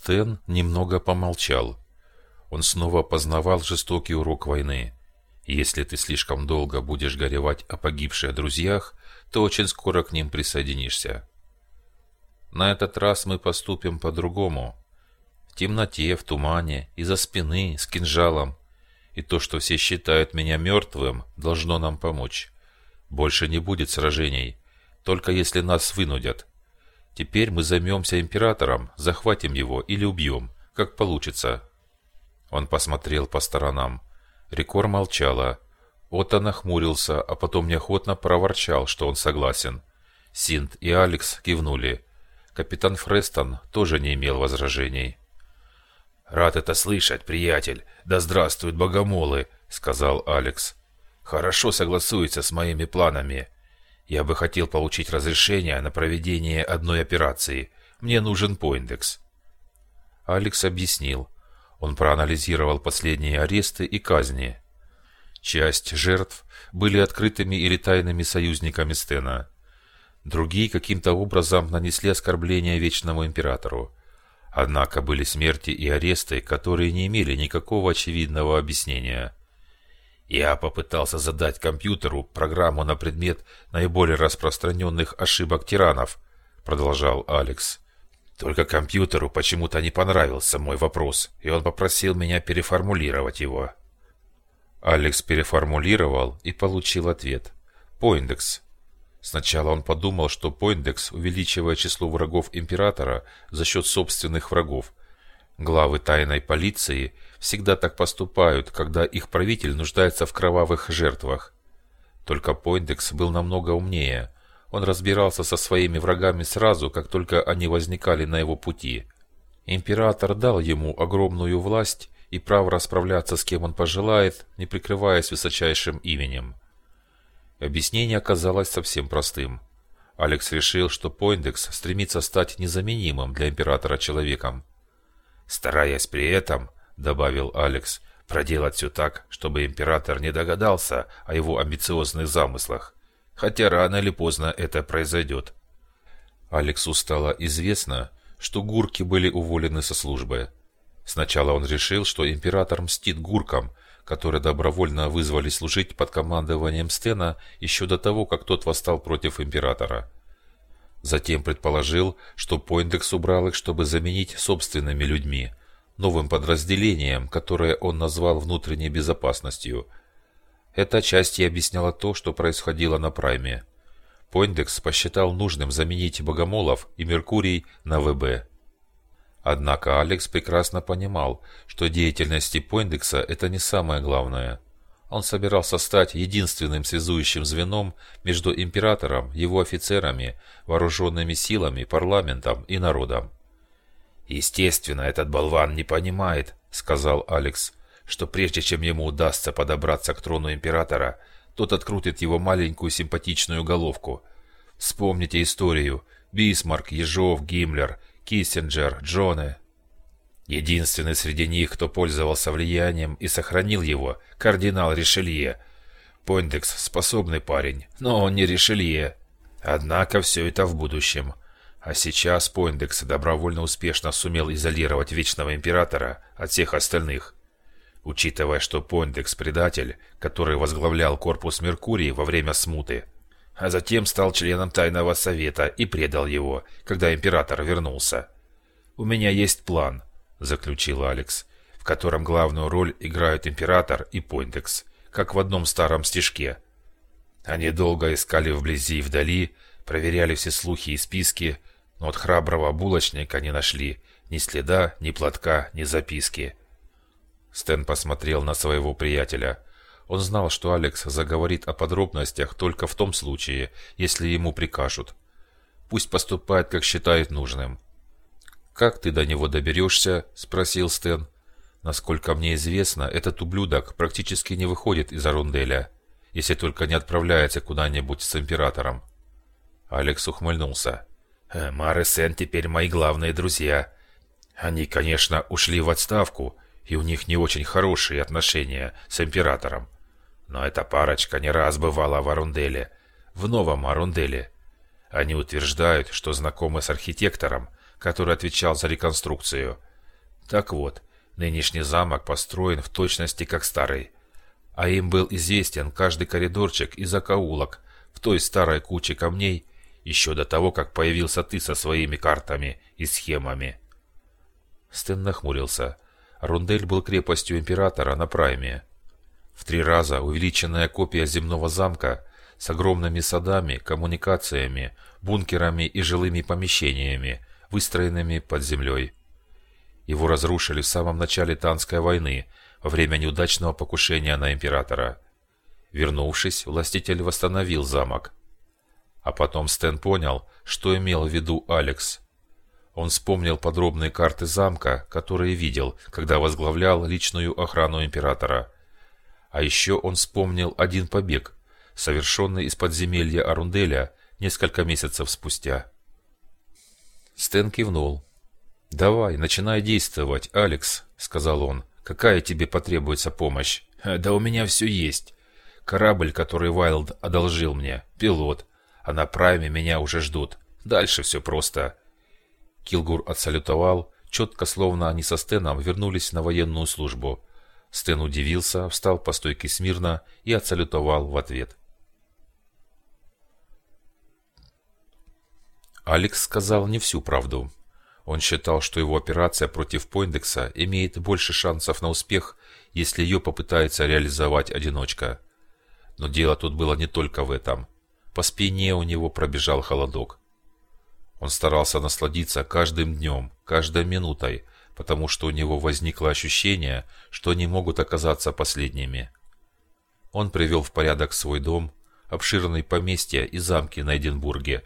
Стэн немного помолчал. Он снова познавал жестокий урок войны. Если ты слишком долго будешь горевать о погибших друзьях, то очень скоро к ним присоединишься. На этот раз мы поступим по-другому. В темноте, в тумане, из-за спины, с кинжалом. И то, что все считают меня мертвым, должно нам помочь. Больше не будет сражений, только если нас вынудят. Теперь мы займемся императором, захватим его или убьем, как получится. Он посмотрел по сторонам. Рекор молчала. Отто нахмурился, а потом неохотно проворчал, что он согласен. Синт и Алекс кивнули. Капитан Фрестон тоже не имел возражений. «Рад это слышать, приятель. Да здравствуют богомолы», — сказал Алекс. «Хорошо согласуется с моими планами. Я бы хотел получить разрешение на проведение одной операции. Мне нужен поиндекс». Алекс объяснил. Он проанализировал последние аресты и казни. Часть жертв были открытыми или тайными союзниками Стена. Другие каким-то образом нанесли оскорбление Вечному Императору. Однако были смерти и аресты, которые не имели никакого очевидного объяснения. Я попытался задать компьютеру программу на предмет наиболее распространенных ошибок тиранов, продолжал Алекс. Только компьютеру почему-то не понравился мой вопрос, и он попросил меня переформулировать его. Алекс переформулировал и получил ответ. Поиндекс. Сначала он подумал, что Поиндекс увеличивает число врагов Императора за счет собственных врагов. Главы тайной полиции всегда так поступают, когда их правитель нуждается в кровавых жертвах. Только Поиндекс был намного умнее. Он разбирался со своими врагами сразу, как только они возникали на его пути. Император дал ему огромную власть и право расправляться с кем он пожелает, не прикрываясь высочайшим именем. Объяснение оказалось совсем простым. Алекс решил, что Пойндекс стремится стать незаменимым для императора человеком. «Стараясь при этом, — добавил Алекс, — проделать все так, чтобы император не догадался о его амбициозных замыслах, хотя рано или поздно это произойдет». Алексу стало известно, что гурки были уволены со службы. Сначала он решил, что император мстит гуркам, которые добровольно вызвали служить под командованием Стена еще до того, как тот восстал против императора. Затем предположил, что Пойндекс убрал их, чтобы заменить собственными людьми, новым подразделением, которое он назвал внутренней безопасностью. Эта часть и объясняла то, что происходило на Прайме. Пойндекс посчитал нужным заменить Богомолов и Меркурий на ВБ. Однако Алекс прекрасно понимал, что деятельность Пойндекса – это не самое главное. Он собирался стать единственным связующим звеном между императором, его офицерами, вооруженными силами, парламентом и народом. «Естественно, этот болван не понимает», – сказал Алекс, – «что прежде чем ему удастся подобраться к трону императора, тот открутит его маленькую симпатичную головку. Вспомните историю. Бисмарк, Ежов, Гиммлер – Киссинджер, Джоне. Единственный среди них, кто пользовался влиянием и сохранил его, кардинал Ришелье. Пойндекс способный парень, но он не Ришелье. Однако все это в будущем. А сейчас Пойндекс добровольно успешно сумел изолировать Вечного Императора от всех остальных. Учитывая, что Пойндекс предатель, который возглавлял корпус Меркурий во время смуты, а затем стал членом Тайного Совета и предал его, когда император вернулся. «У меня есть план», — заключил Алекс, в котором главную роль играют император и Пойндекс, как в одном старом стишке. Они долго искали вблизи и вдали, проверяли все слухи и списки, но от храброго булочника не нашли ни следа, ни платка, ни записки. Стэн посмотрел на своего приятеля — он знал, что Алекс заговорит о подробностях только в том случае, если ему прикажут. Пусть поступает, как считает нужным. «Как ты до него доберешься?» – спросил Стэн. «Насколько мне известно, этот ублюдок практически не выходит из Арунделя, если только не отправляется куда-нибудь с Императором». Алекс ухмыльнулся. «Э, «Мар и Сен теперь мои главные друзья. Они, конечно, ушли в отставку, и у них не очень хорошие отношения с Императором. Но эта парочка не раз бывала в Арунделе, в новом Арунделе. Они утверждают, что знакомы с архитектором, который отвечал за реконструкцию. Так вот, нынешний замок построен в точности как старый. А им был известен каждый коридорчик и закоулок в той старой куче камней, еще до того, как появился ты со своими картами и схемами. Стэн нахмурился. Рундель был крепостью императора на Прайме. В три раза увеличенная копия земного замка с огромными садами, коммуникациями, бункерами и жилыми помещениями, выстроенными под землей. Его разрушили в самом начале Танской войны, во время неудачного покушения на императора. Вернувшись, властитель восстановил замок. А потом Стэн понял, что имел в виду Алекс. Он вспомнил подробные карты замка, которые видел, когда возглавлял личную охрану императора. А еще он вспомнил один побег, совершенный из подземелья Арунделя несколько месяцев спустя. Стэн кивнул. «Давай, начинай действовать, Алекс», — сказал он. «Какая тебе потребуется помощь?» «Да у меня все есть. Корабль, который Вайлд одолжил мне, пилот, а на прайме меня уже ждут. Дальше все просто. Килгур отсалютовал, четко, словно они со Стеном вернулись на военную службу. Стэн удивился, встал по стойке смирно и отсалютовал в ответ. Алекс сказал не всю правду. Он считал, что его операция против Пойндекса имеет больше шансов на успех, если ее попытается реализовать одиночка. Но дело тут было не только в этом. По спине у него пробежал холодок. Он старался насладиться каждым днем, каждой минутой, потому что у него возникло ощущение, что они могут оказаться последними. Он привел в порядок свой дом, обширные поместья и замки на Эдинбурге,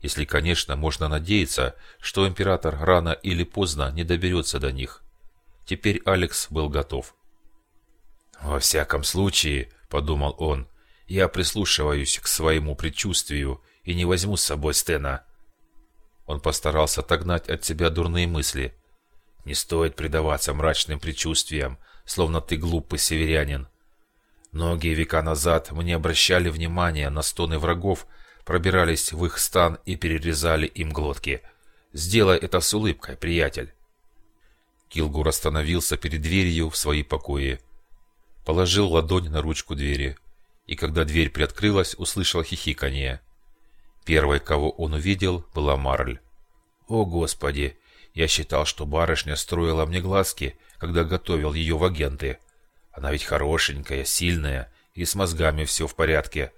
если, конечно, можно надеяться, что император рано или поздно не доберется до них. Теперь Алекс был готов. «Во всяком случае», — подумал он, — «я прислушиваюсь к своему предчувствию и не возьму с собой Стена». Он постарался отогнать от себя дурные мысли. «Не стоит предаваться мрачным предчувствиям, словно ты глупый северянин. Многие века назад мы не обращали внимания на стоны врагов, пробирались в их стан и перерезали им глотки. Сделай это с улыбкой, приятель». Килгур остановился перед дверью в свои покои. Положил ладонь на ручку двери. И когда дверь приоткрылась, услышал хихиканье. Первой, кого он увидел, была Марль. «О, Господи! Я считал, что барышня строила мне глазки, когда готовил ее в агенты. Она ведь хорошенькая, сильная, и с мозгами все в порядке.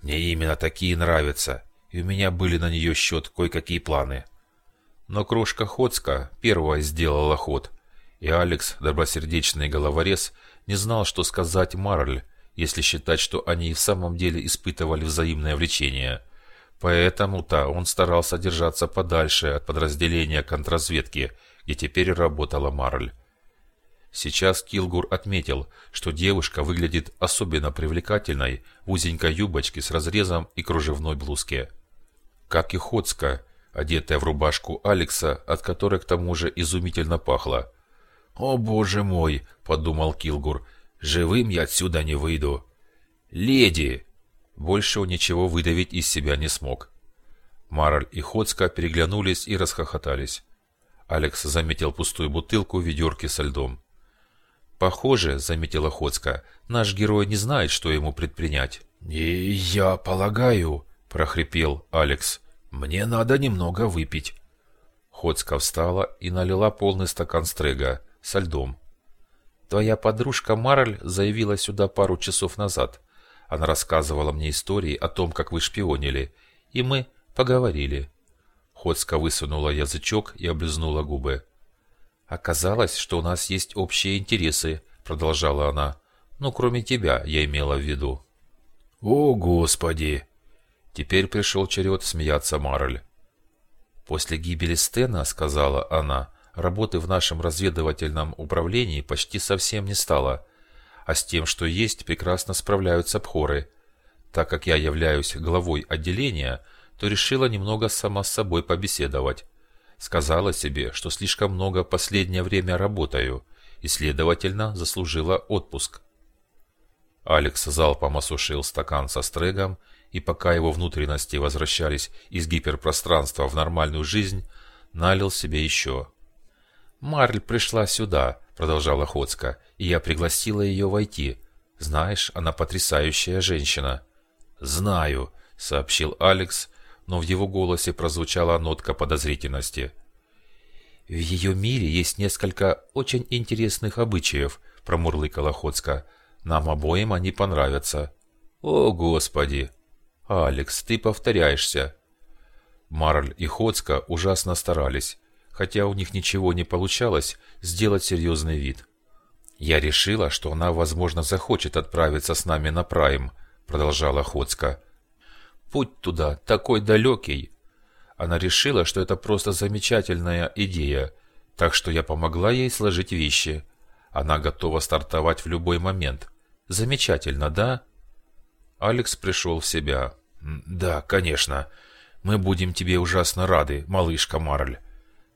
Мне именно такие нравятся, и у меня были на нее счет кое-какие планы». Но крошка Хоцка первая сделала ход, и Алекс, добросердечный головорез, не знал, что сказать Марль, если считать, что они и в самом деле испытывали взаимное влечение – Поэтому-то он старался держаться подальше от подразделения контрразведки, где теперь работала Марль. Сейчас Килгур отметил, что девушка выглядит особенно привлекательной в узенькой юбочке с разрезом и кружевной блузке. Как и Хоцка, одетая в рубашку Алекса, от которой к тому же изумительно пахло. «О боже мой!» – подумал Килгур. «Живым я отсюда не выйду!» «Леди!» Больше он ничего выдавить из себя не смог. Мараль и Хоцка переглянулись и расхохотались. Алекс заметил пустую бутылку в ведерке со льдом. «Похоже, — заметила Хоцка, — наш герой не знает, что ему предпринять». «И я полагаю, — прохрипел Алекс, — мне надо немного выпить». Хоцка встала и налила полный стакан стрега со льдом. «Твоя подружка Мараль заявила сюда пару часов назад. Она рассказывала мне истории о том, как вы шпионили, и мы поговорили. Ходска высунула язычок и облизнула губы. «Оказалось, что у нас есть общие интересы», — продолжала она. «Ну, кроме тебя, я имела в виду». «О, Господи!» Теперь пришел черед смеяться Марль. «После гибели Стена, — сказала она, — работы в нашем разведывательном управлении почти совсем не стало а с тем, что есть, прекрасно справляются пхоры. Так как я являюсь главой отделения, то решила немного сама с собой побеседовать. Сказала себе, что слишком много последнее время работаю, и, следовательно, заслужила отпуск. Алекс залпом осушил стакан со стрегом, и пока его внутренности возвращались из гиперпространства в нормальную жизнь, налил себе еще. «Марль пришла сюда», — продолжала Ходска, — «и я пригласила ее войти. Знаешь, она потрясающая женщина». «Знаю», — сообщил Алекс, но в его голосе прозвучала нотка подозрительности. «В ее мире есть несколько очень интересных обычаев», — промурлыкала Ходска. «Нам обоим они понравятся». «О, Господи!» «Алекс, ты повторяешься». Марль и Ходска ужасно старались, хотя у них ничего не получалось сделать серьезный вид. «Я решила, что она, возможно, захочет отправиться с нами на Прайм», — продолжала Ходска. «Путь туда такой далекий». Она решила, что это просто замечательная идея, так что я помогла ей сложить вещи. Она готова стартовать в любой момент. Замечательно, да? Алекс пришел в себя. «Да, конечно. Мы будем тебе ужасно рады, малышка Марль.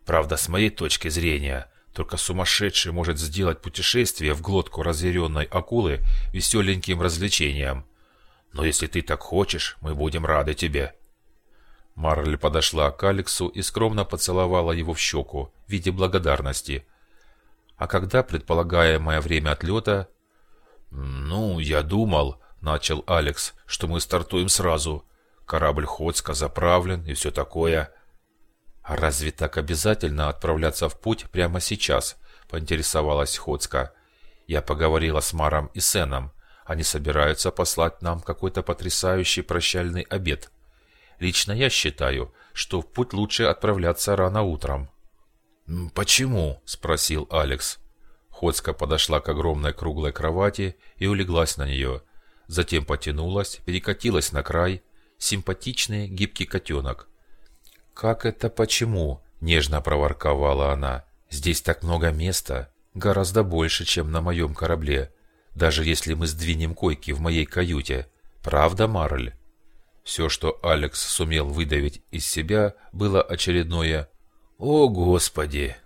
Правда, с моей точки зрения, только сумасшедший может сделать путешествие в глотку разъяренной акулы веселеньким развлечением. Но если ты так хочешь, мы будем рады тебе». Марль подошла к Алексу и скромно поцеловала его в щеку в виде благодарности. «А когда предполагаемое время отлета?» «Ну, я думал», — начал Алекс, — «что мы стартуем сразу. Корабль Ходска заправлен и все такое». «А разве так обязательно отправляться в путь прямо сейчас?» – поинтересовалась Ходска. «Я поговорила с Маром и Сеном. Они собираются послать нам какой-то потрясающий прощальный обед. Лично я считаю, что в путь лучше отправляться рано утром». «Почему?» – спросил Алекс. Ходска подошла к огромной круглой кровати и улеглась на нее. Затем потянулась, перекатилась на край. Симпатичный гибкий котенок – «Как это почему?» – нежно проворковала она. «Здесь так много места, гораздо больше, чем на моем корабле, даже если мы сдвинем койки в моей каюте. Правда, Марль?» Все, что Алекс сумел выдавить из себя, было очередное «О, Господи!»